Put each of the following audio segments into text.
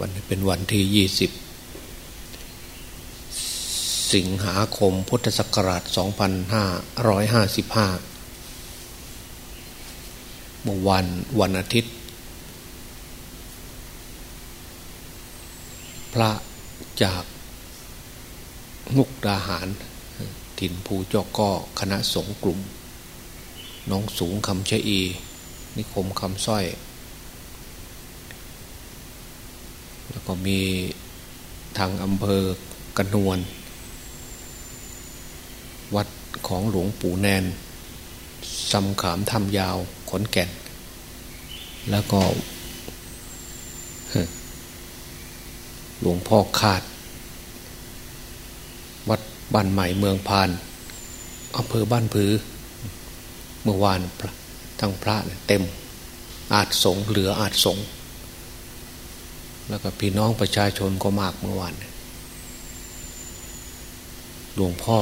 วันนี้เป็นวันที่ยี่สิบสิงหาคมพุทธศักราช 2555 เมื่อวันวันอาทิตย์ พระจากมุกดาหาร ถิ่นภูจอกก็คณะสงฆ์กลุ่ม น้องสูงคำเชอี นิคมคำสร้อยแล้ว ก็มีทางอำเภอกระนวน วัดของหลวงปู่แนนสำขามทำยาวขนแก่น แล้วก็หลวงพ่อขาด วัดบ้านใหม่เมืองพานอำเภอบ้านผือ เมื่อวานทั้งพระเต็ม อาจสงเหลืออาจสง แล้วก็พี่น้องประชาชนก็มากเมื่อวานหลวงพ่อ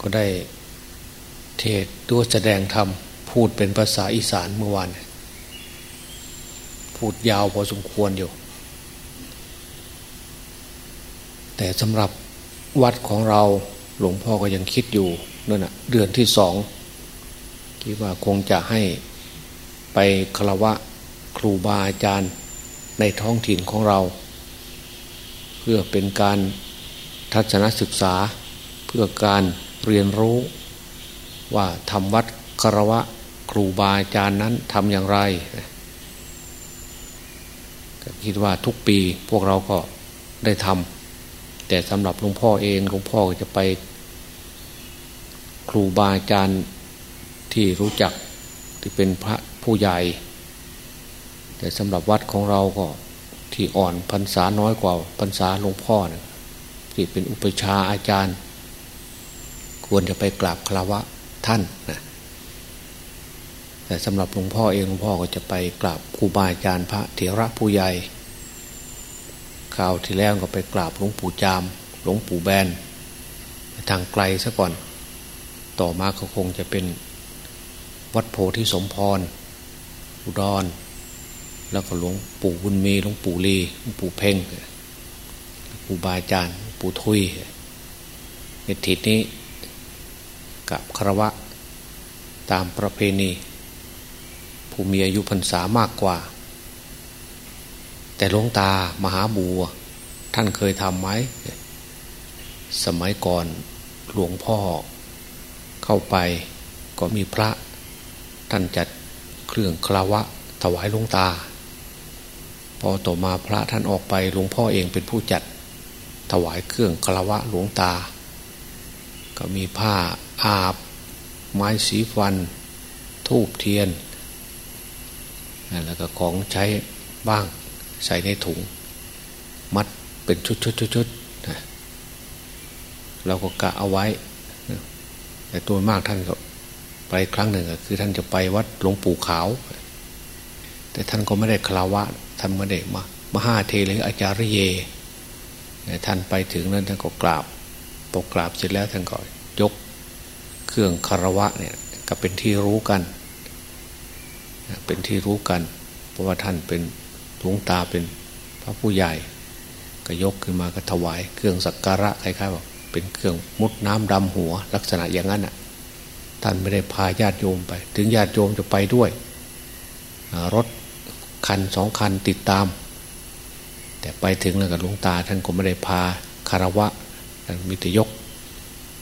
ก็ได้เทศตัวแสดงธรรมพูดเป็นภาษาอีสานเมื่อวาน พูดยาวพอสมควรอยู่ แต่สำหรับวัดของเราหลวงพ่อก็ยังคิดอยู่นั่นนะเดือนที่สองคิดว่าคงจะให้ไปคารวะครูบาอาจารย์ ในท้องถิ่นของเรา เพื่อเป็นการทัศนศึกษา เพื่อการเรียนรู้ว่าทำวัดคารวะครูบาอาจารย์นั้นทำอย่างไรคิดว่าทุกปีพวกเราก็ได้ทำแต่สำหรับหลวงพ่อเองหลวงพ่อจะไป ครูบาอาจารย์ที่รู้จักที่เป็นพระผู้ใหญ่ แต่สำหรับวัดของเราก็ที่อ่อนพรรษาน้อยกว่าพรรษาหลวงพ่อนะที่เป็นอุปชาอาจารย์ ควรจะไปกราบคารวะท่านนะแต่สำหรับหลวงพ่อเองหลวงพ่อก็จะไปกราบครูบาอาจารย์พระเถระผู้ใหญ่ข่าวที่แล้วก็ไปกราบหลวงปู่จามหลวงปู่แบนทางไกลซะก่อน ต่อมาก็คงจะเป็นวัดโพธิสมพรอุดร แล้วก็หลวงปู่บุญมีหลวงปู่ลีหลวงปู่เพ่งปู่บาอาจารย์ปู่ทุยในทิศนี้กับคารวะตามประเพณี ผู้มีอายุพรรษามากกว่า แต่หลวงตามหาบัว ท่านเคยทำไหม สมัยก่อนหลวงพ่อเข้าไปก็มีพระท่านจัดเครื่องคราวะถวายหลวงตา พอต่อมาพระท่านออกไปหลวงพ่อเองเป็นผู้จัดถวายเครื่องคารวะหลวงตา ก็มีผ้าอาบ ไม้สีฟัน ทูบเทียน แล้วก็ของใช้บ้างใส่ในถุง มัดเป็นชุดชุดชุดชุดเราก็กะเอาไว้ แต่ตัวมากท่านก็ไปครั้งหนึ่งคือท่านจะไปวัดหลวงปู่ขาว แต่ท่านก็ไม่ได้คารวะท่านไม่ได้มามหาเทเลอาจารย์เยท่านไปถึงนั้นท่านก็กราบปกกราบเสร็จแล้วท่านก็ยกเครื่องคารวะเนี่ยก็เป็นที่รู้กัน เป็นที่รู้กัน เพราะว่าท่านเป็นหลวงตาเป็นพระผู้ใหญ่ ก็ยกขึ้นมาก็ถวาย เครื่องสักการะคล้ายๆบอกเป็นเครื่องมุดน้ำดำหัว ลักษณะอย่างนั้นอะท่านไม่ได้พาญาติโยมไป ถึงญาติโยมจะไปด้วยรถ คันสองคันติดตาม แต่ไปถึงแล้วกับหลวงตาท่านก็ไม่ได้พาคารวะท่านมิตรยก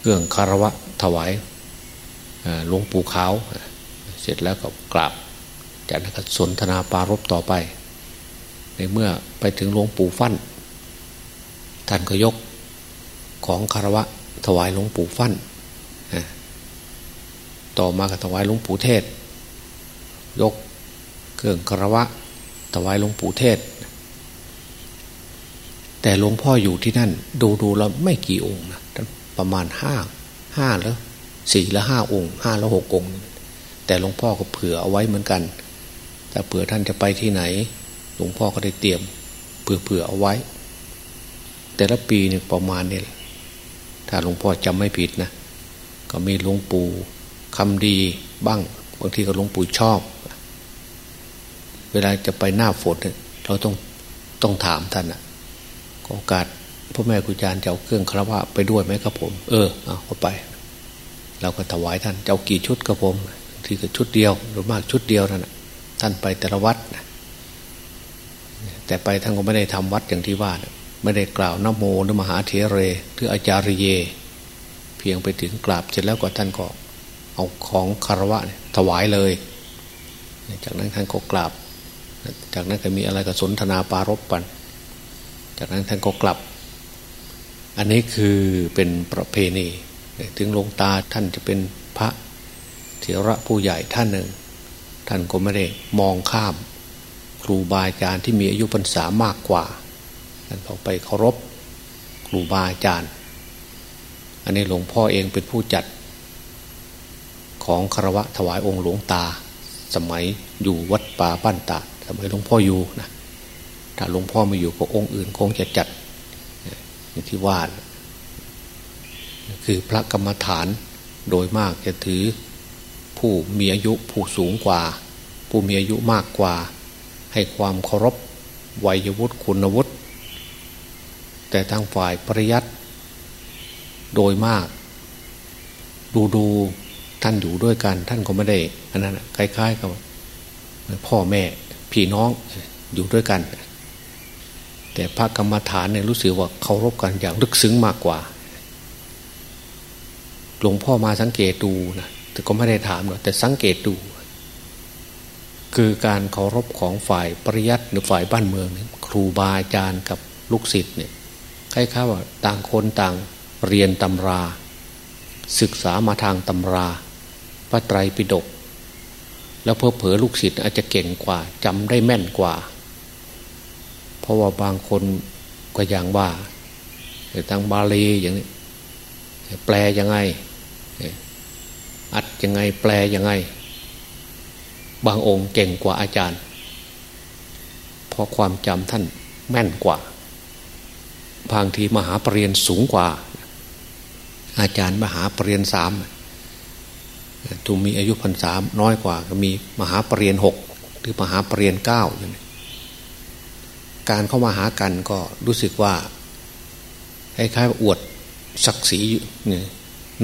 เครื่องคารวะถวายหลวงปู่ขาว เสร็จแล้วก็กราบจากนั้นก็สนทนาปารบต่อไป ในเมื่อไปถึงหลวงปู่ฟั่นท่านก็ยกของคารวะถวายหลวงปู่ฟั่นต่อมาก็ถวายหลวงปู่เทศ ยกเครื่องคารวะ ถวายหลวงปู่เทศ แต่หลวงพ่ออยู่ที่นั่น ดูดูแล้วไม่กี่องค์นะประมาณห้าห้าแล้วสี่แล้วห้าองค์ห้าแล้วหกองค์ แต่หลวงพ่อก็เผื่อเอาไว้เหมือนกันแต่เผื่อท่านจะไปที่ไหน หลวงพ่อก็ได้เตรียมเผื่อเผื่อเอาไว้ แต่ละปีเนี่ยประมาณนี้ถ้าหลวงพ่อจำไม่ผิดนะ ก็มีหลวงปู่คำดีบ้าง บางทีก็หลวงปู่ชอบ เวลาจะไปหน้าฝนเราต้องต้องถามท่านนะโอกาสพ่อแม่ครูอาจารย์จะเอาเครื่องคารวะไปด้วยไหมครับผม เออเอาไป เราก็ถวายท่านจะเอากี่ชุดครับผมที่ก็ชุดเดียวหรือมากชุดเดียวนั่นท่านไปแต่ละวัดนะแต่ไปท่านก็ไม่ได้ทำวัดอย่างที่ว่านะไม่ได้กล่าวนโมนมหาเถเรหรืออาจารย์เย เพียงไปถึงกราบเสร็จแล้วก็ท่านก็เอาของคารวะถวายเลย จากนั้นท่านก็กราบ จากนั้นก็มีอะไรก็สนทนาปารบปัน จากนั้นท่านก็กลับ อันนี้คือเป็นประเพณี ถึงลงตาท่านจะเป็นพระเถระผู้ใหญ่ท่านหนึ่ง ท่านก็ไม่ได้มองข้าม ครูบาอาจารย์ที่มีอายุพรรษามากกว่าท่านต้อไปเคารพครูบาอาจารย์ อันนี้หลวงพ่อเองเป็นผู้จัด ของคารวะถวายองค์หลวงตา สมัยอยู่วัดป่าบ้านตา สมัยหลวงพ่ออยู่นะถ้าหลวงพ่อมาอยู่ก็องค์อื่นคงจะจัดอย่างที่ว่าคือพระกรรมฐานโดยมากจะถือผู้มีอายุผู้สูงกว่า ผู้มีอายุมากกว่า ให้ความเคารพวัยวุฒิคุณวุฒิแต่ทางฝ่ายปริยัติโดยมาก ดูดูท่านอยู่ด้วยกัน ท่านก็ไม่ได้อันนั้นคล้ายๆกับพ่อแม่ พี่น้องอยู่ด้วยกัน แต่พระกรรมฐานเนี่ยรู้สึกว่าเคารพกันอย่างลึกซึ้งมากกว่า หลวงพ่อมาสังเกตดูนะแต่ก็ไม่ได้ถามหรอกแต่สังเกตดู คือการเคารพของฝ่ายปริยัติหรือฝ่ายบ้านเมือง ครูบาอาจารย์กับลูกศิษย์เนี่ยคล้ายๆว่าต่างคนต่างเรียนตำรา ศึกษามาทางตำรา พระไตรปิฎก แล้วเพอเผอลูกศิษย์อาจจะเก่งกว่าจำได้แม่นกว่า เพราะว่าบางคนก็อย่างว่าทางบาลีอย่างนี้ แปลยังไง อัดยังไง แปลยังไง บางองค์เก่งกว่าอาจารย์ เพราะความจำท่านแม่นกว่าบางทีมหาปรริญญาสูงกว่า อาจารย์มหาปรริญญาสาม ทุมีอายุพรรษาน้อยกว่า ก็มีมหาปรริญญาหกหรือมหาปรริญญาเก้าการเข้ามาหากันก็รู้สึกว่าคล้ายๆอวดศักดิ์ศรี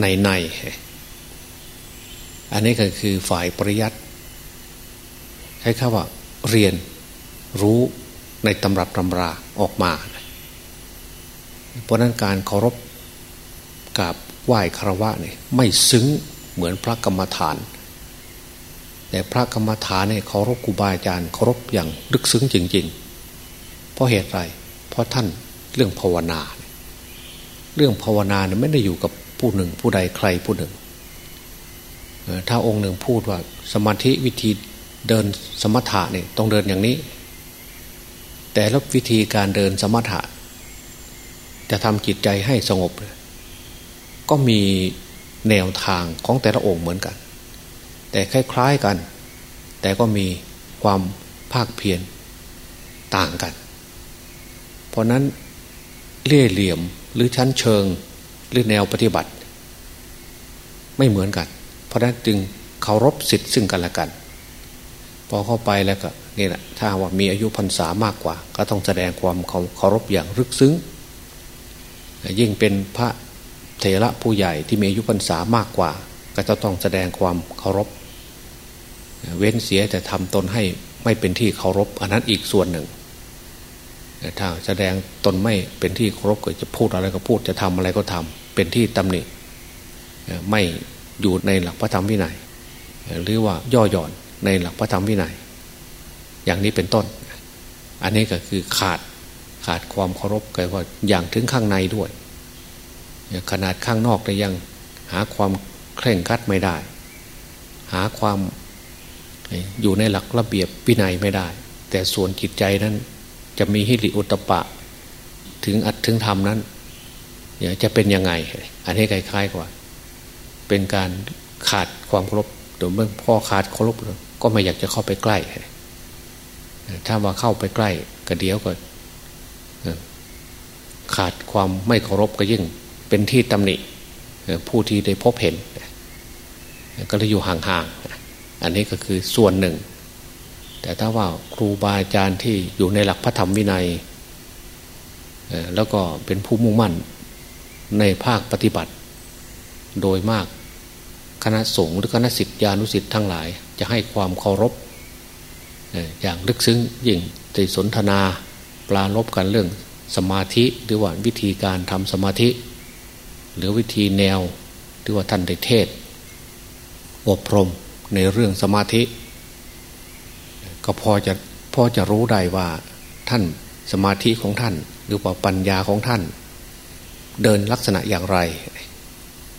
ในในอันนี้ก็คือฝ่ายปริยัติคล้ายๆว่าเรียนรู้ในตำรับตำราออกมา เพราะนั้นการเคารพกับไหว้คารวะเนี่ยไม่ซึ้ง เหมือนพระกรรมฐาน แต่พระกรรมฐานเนี่ยเคารพครูบาอาจารย์เคารพอย่างลึกซึ้งจริง ๆ เพราะเหตุไรเพราะท่านเรื่องภาวนา เรื่องภาวนาเนี่ยไม่ได้อยู่กับผู้หนึ่งผู้ใดใครผู้หนึ่ง ถ้าองค์หนึ่งพูดว่าสมาธิวิธีเดินสมถะเนี่ยต้องเดินอย่างนี้ แต่ล้ววิธีการเดินสมถะ จะทำจิตใจให้สงบ ก็มี แนวทางของแต่ละองค์เหมือนกัน แต่คล้ายๆกัน แต่ก็มีความภาคเพียรต่างกัน เพราะนั้นเลี่ยเหลี่ยมหรือชั้นเชิงหรือแนวปฏิบัติ ไม่เหมือนกัน เพราะนั้นจึงเคารพสิทธิ์ซึ่งกันและกัน พอเข้าไปแล้วก็นี่แหละถ้าว่ามีอายุพรรษามากกว่า ก็ต้องแสดงความเคารพอย่างลึกซึ้งยิ่งเป็นพระ เถระผู้ใหญ่ที่มีอายุพรรษามากกว่า ก็จะต้องแสดงความเคารพ เว้นเสียแต่ทำตนให้ไม่เป็นที่เคารพอันนั้นอีกส่วนหนึ่งถ้าแสดงตนไม่เป็นที่เคารพก็จะพูดอะไรก็พูดจะทำอะไรก็ทำเป็นที่ตำหนิไม่อยู่ในหลักพระธรรมวินัยหรือว่าย่อหย่อนในหลักพระธรรมวินัยอย่างนี้เป็นต้น อันนี้ก็คือขาดขาดความเคารพกันว่าอย่างถึงข้างในด้วย ขนาดข้างนอกแต่ยังหาความเคร่งคัดไม่ได้ หาความอยู่ในหลักระเบียบวินัยไม่ได้ แต่ส่วนจิตใจนั้น จะมีฮิริอุตปะ ถึงอัดถึงธรรมนั้นจะเป็นยังไง อันนี้คล้ายๆกว่า เป็นการขาดความเคารพโดยเมื่อพ่อขาดเคารพก็ไม่อยากจะเข้าไปใกล้ ถ้าว่าเข้าไปใกล้ก็เดียวก็ขาดความไม่เคารพก็ยิ่ง เป็นที่ตำหนิผู้ที่ได้พบเห็น ก็เลยอยู่ห่างๆ อันนี้ก็คือส่วนหนึ่ง แต่ถ้าว่าครูบาอาจารย์ที่อยู่ในหลักพระธรรมวินัย แล้วก็เป็นผู้มุ่งมั่นในภาคปฏิบัติ โดยมากคณะสงฆ์หรือคณะสิทธิานุสิทธิ์ทั้งหลาย จะให้ความเคารพอย่างลึกซึ้งยิ่งในสนทนาปลาลบกันเรื่องสมาธิหรือว่าวิธีการทำสมาธิ หรือวิธีแนวหรือว่าท่านได้เทศ อบรมในเรื่องสมาธิ ก็พอจะพอจะรู้ได้ว่าท่านสมาธิของท่าน หรือว่าปัญญาของท่าน เดินลักษณะอย่างไร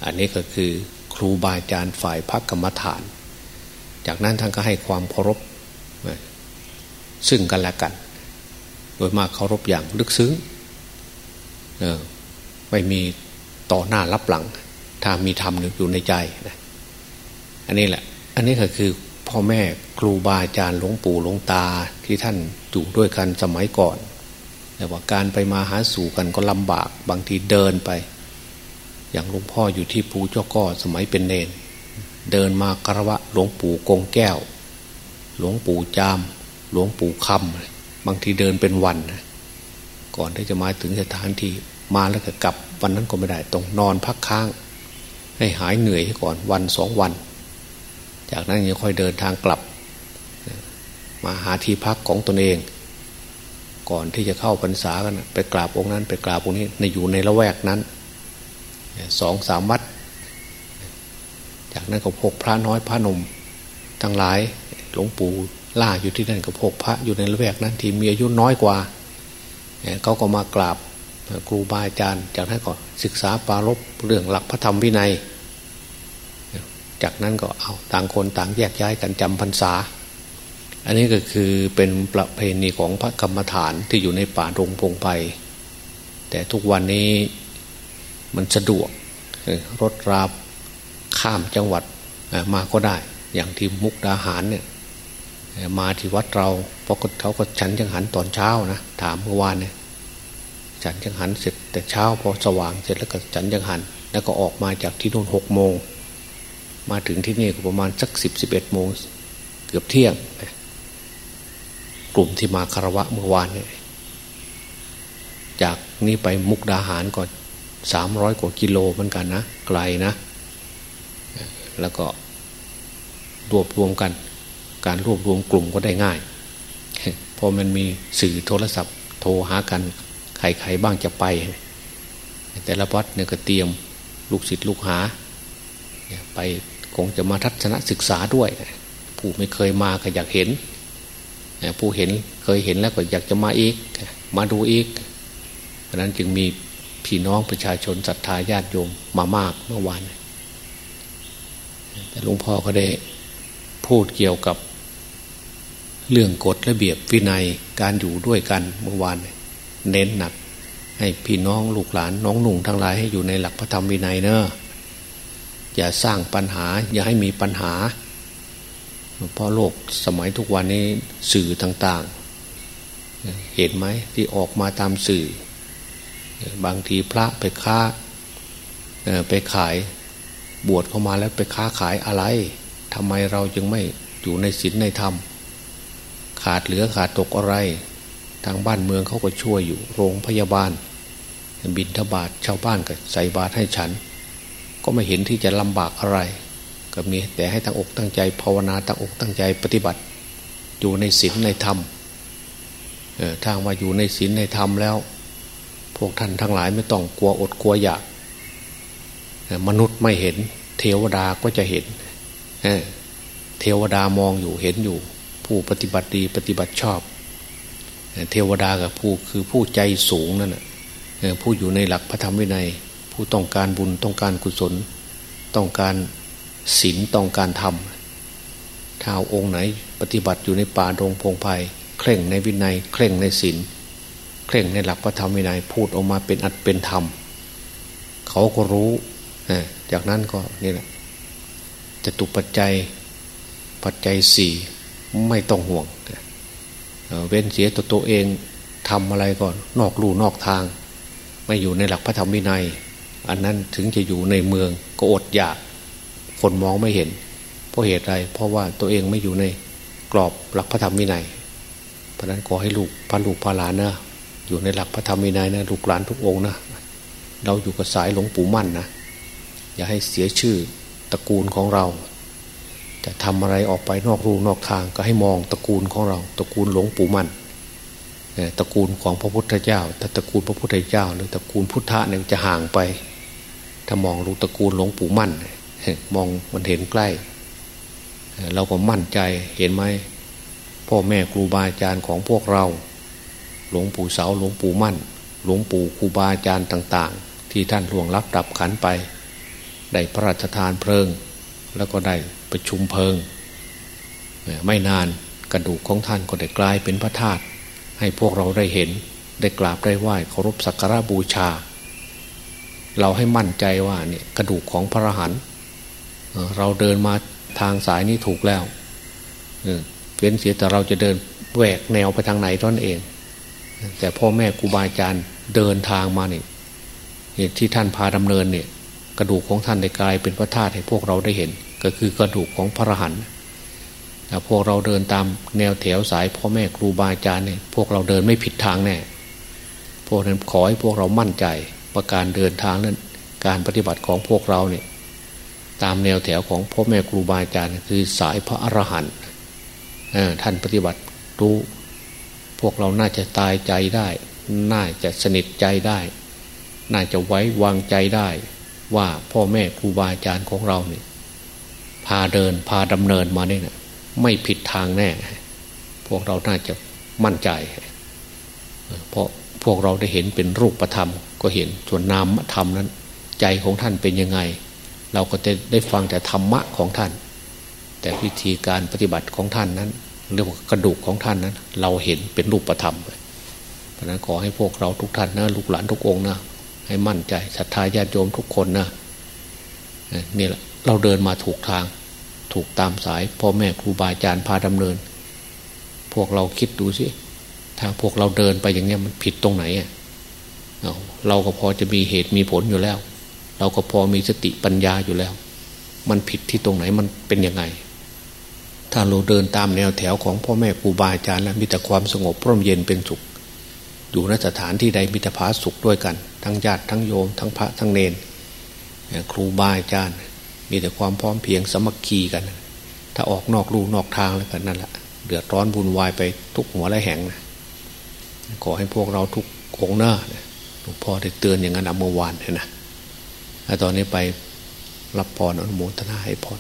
อันนี้ก็คือครูบาอาจารย์ฝ่ายพักกรรมฐาน จากนั้นท่านก็ให้ความเคารพซึ่งกันและกัน โดยมากเคารพอย่างลึกซึ้งไม่มี ต่อหน้ารับหลัง ถ้ามีธรรมอยู่ในใจนะอันนี้แหละ อันนี้ก็คือพ่อแม่ครูบาอาจารย์หลวงปู่หลวงตาที่ท่านอยู่ด้วยกันสมัยก่อน แต่ว่าการไปมาหาสู่กันก็ลำบากบางทีเดินไป อย่างหลวงพ่ออยู่ที่ภูเจ้าก้อสมัยเป็นเนนเดินมากระวะหลวงปู่กงแก้ว หลวงปู่จาม หลวงปู่คำบางทีเดินเป็นวัน ก่อนที่จะมาถึงสถานที่มาแล้วก็กลับ วันนั้นก็ไม่ได้ต้องนอนพักค้าง ให้หายเหนื่อยก่อนวันสองวัน จากนั้นยังค่อยเดินทางกลับ มาหาที่พักของตนเอง ก่อนที่จะเข้าพรรษากันไปกราบองค์นั้น ไปกราบองค์นี้ในอยู่ในละแวกนั้นสองสามวัด จากนั้นก็พกพระน้อยพระนมทั้งหลายหลวงปู่ล่าอยู่ที่นั่นก็พกพระอยู่ในละแวกนั้นที่มีอายุน้อยกว่าเขาก็มากราบ ครูบาอาจารย์ จากนั้นก็ศึกษาปารบเรื่องหลักพระธรรมวินัย จากนั้นก็เอาต่างคนต่างแยกย้ายกันจำพรรษา อันนี้ก็คือเป็นประเพณีของพระกรรมฐานที่อยู่ในป่ารงพงไพแต่ทุกวันนี้มันสะดวกรถราบข้ามจังหวัดมาก็ได้ อย่างที่มุกดาหารเนี่ยมาที่วัดเราเพราะเขาก็ฉันจังหันตอนเช้านะ ถามเมื่อวานเนี่ย ฉันจังหันเสร็จแต่เช้าพอสว่างเสร็จแล้วก็ฉันจังหัน แล้วก็ออกมาจากที่โน่นหกโมง มาถึงที่นี่ก็ประมาณสักสิบสิบเอ็ดโมงเกือบเที่ยง กลุ่มที่มาคารวะเมื่อวานเนี่ยจากนี้ไปมุกดาหารก็สามร้อยกว่ากิโลเหมือนกันนะ ไกลนะ แล้วก็รวบรวมกัน การรวบรวมกลุ่มก็ได้ง่ายพอมันมีสื่อโทรศัพท์โทรหากัน ใครๆบ้างจะไป แต่ละวัดเนี่ยก็เตรียมลูกศิษย์ลูกหา ไปคงจะมาทัศนศึกษาด้วย ผู้ไม่เคยมาก็อยากเห็น ผู้เห็นเคยเห็นแล้วก็อยากจะมาอีก มาดูอีก เพราะนั้นจึงมีพี่น้องประชาชนศรัทธาญาติโยมมามากเมื่อวานแต่หลวงพ่อก็ได้พูดเกี่ยวกับเรื่องกฎระเบียบวินัยการอยู่ด้วยกันเมื่อวานเน้ เนหนัก ให้พี่น้องลูกหลานน้องหนุ่งทั้งหลายให้อยู่ในหลักพระธรรมวินัยเนอะอย่าสร้างปัญหา อย่าให้มีปัญหา เพราะโลกสมัยทุกวันนี้สื่อต่างๆ เห็นไหมที่ออกมาตามสื่อ บางทีพระไปค้าไปขายบวชเข้ามาแล้วไปค้าขายอะไรทำไมเราจึงไม่อยู่ในศีลในธรรม ขาดเหลือขาดตกอะไร ทางบ้านเมืองเขาก็ช่วยอยู่โรงพยาบาล บินทบาทชาวบ้านก็ใส่บาตรให้ฉัน ก็ไม่เห็นที่จะลำบากอะไร ก็มีแต่ให้ตั้งอกตั้งใจภาวนาตั้งอกตั้งใจปฏิบัติ อยู่ในศีลในธรรมเออทางว่าอยู่ในศีลในธรรมแล้ว พวกท่านทั้งหลายไม่ต้องกลัวอดกลัวอยากมนุษย์ไม่เห็น เทวดาก็จะเห็นเทวดามองอยู่เห็นอยู่ ผู้ปฏิบัติดีปฏิบัติชอบ เทวดากับผู้คือผู้ใจสูงนั่นแหะผู้อยู่ในหลักพระธรรมวินัย ผู้ต้องการบุญต้องการกุศล ต้องการศีลต้องการธรรมถ้าองค์ไหนปฏิบัติอยู่ในป่าดงพงไพ่เคร่งในวินัย เคร่งในศีลเคร่งในหลักพระธรรมวินัย พูดออกมาเป็นอัดเป็นธรรม เขาก็รู้จากนั้นก็นี่แหละจะตุปัจจัยปัจจัยสี่ไม่ต้องห่วง เว้นเสียตัวตัวเองทำอะไรก่อน นอกลู่นอกทาง ไม่อยู่ในหลักพระธรรมวินัย อันนั้นถึงจะอยู่ในเมืองก็อดอยาก คนมองไม่เห็น เพราะเหตุไร เพราะว่าตัวเองไม่อยู่ในกรอบหลักพระธรรมวินัย เพราะนั้นขอให้ลูกพระลูกพระหลานนะอยู่ในหลักพระธรรมวินัยนะลูกหลานทุกองนะเราอยู่กับสายหลวงปู่มั่นนะอย่าให้เสียชื่อตระกูลของเรา จะทำอะไรออกไปนอกรูนอกทางก็ให้มองตระกูลของเราตระกูลหลวงปู่มั่นตระกูลของพระพุทธเจ้าแต่ตระกูลพระพุทธเจ้า หรือตระกูลพุทธะเนี่ยจะห่างไป ถ้ามองรู้ตระกูลหลวงปู่มั่นมองมันเห็นใกล้ เราก็มั่นใจเห็นไหมพ่อแม่ครูบาอาจารย์ของพวกเรา หลวงปู่เสาหลวงปู่มั่น หลวงปู่ครูบาอาจารย์ต่าง ๆ ที่ท่านหลวงลับดับขันไป ได้พระราชทานเพลิง แล้วก็ได้ ประชุมเพลิง ไม่นานกระดูกของท่านก็ได้กลายเป็นพระธาตุให้พวกเราได้เห็นได้กราบได้ไหว้เคารพสักการะบูชา เราให้มั่นใจว่าเนี่ยกระดูกของพระอรหันต์เราเดินมาทางสายนี้ถูกแล้วเว้นเสียแต่เราจะเดินแหวกแนวไปทางไหนท่านเอง แต่พ่อแม่ครูบาอาจารย์เดินทางมาเนี่ยที่ท่านพาดำเนินเนี่ย กระดูกของท่านได้กลายเป็นพระธาตุให้พวกเราได้เห็น ก็คือกระดูกของพระอรหันต์พวกเราเดินตามแนวแถวสายพ่อแม่ครูบาอาจารย์เนี่ยพวกเราเดินไม่ผิดทางแน่พวกนั้นขอให้พวกเรามั่นใจประการเดินทางนั้นการปฏิบัติของพวกเราเนี่ยตามแนวแถวของพ่อแม่ครูบาอาจารย์คือสายพระอรหันต์ท่านปฏิบัติรู้พวกเราน่าจะตายใจได้ น่าจะสนิทใจได้ น่าจะไว้วางใจได้ ว่าพ่อแม่ครูบาอาจารย์ของเราเนี่ย พาเดินพาดำเนินมาเนี่ยไม่ผิดทางแน่ พวกเราน่าจะมั่นใจ เพราะพวกเราได้เห็นเป็นรูปธรรม ก็เห็นส่วนนามธรรมนั้น ใจของท่านเป็นยังไง เราก็จะได้ฟังแต่ธรรมะของท่าน แต่วิธีการปฏิบัติของท่านนั้นเรียกว่ากระดูกของท่านนั้น เราเห็นเป็นรูปธรรมเพราะนั้นขอให้พวกเราทุกท่านนะลูกหลานทุกองนะให้มั่นใจศรัทธาญาติโยมทุกคนนะนี่แหละเราเดินมาถูกทาง ถูกตามสายพ่อแม่ครูบาอาจารย์พาดำเนิน พวกเราคิดดูสิถ้าพวกเราเดินไปอย่างนี้มันผิดตรงไหนอะเราก็พอจะมีเหตุมีผลอยู่แล้ว เราก็พอมีสติปัญญาอยู่แล้ว มันผิดที่ตรงไหนมันเป็นยังไง ถ้าเราเดินตามแนวแถวของพ่อแม่ครูบาอาจารย์แล้วมีแต่ความสงบร่มเย็นเป็นสุข อยู่ในสถานที่ใดมีแต่พาสุขด้วยกัน ทั้งญาติทั้งโยม ทั้งพระทั้งเนนครูบาอาจารย์ มีแต่ความพร้อมเพียงสมัคคีกัน ถ้าออกนอกลูนอกทางแล้วกันนั่นแหละเดือดร้อนวุ่นวายไปทุกหัวและแห่งนะขอให้พวกเราทุกองหน้าหลวงพ่อได้เตือนอย่างนั้นเมื่อวานนะตอนนี้ไปรับพรอนุโมทนาให้พร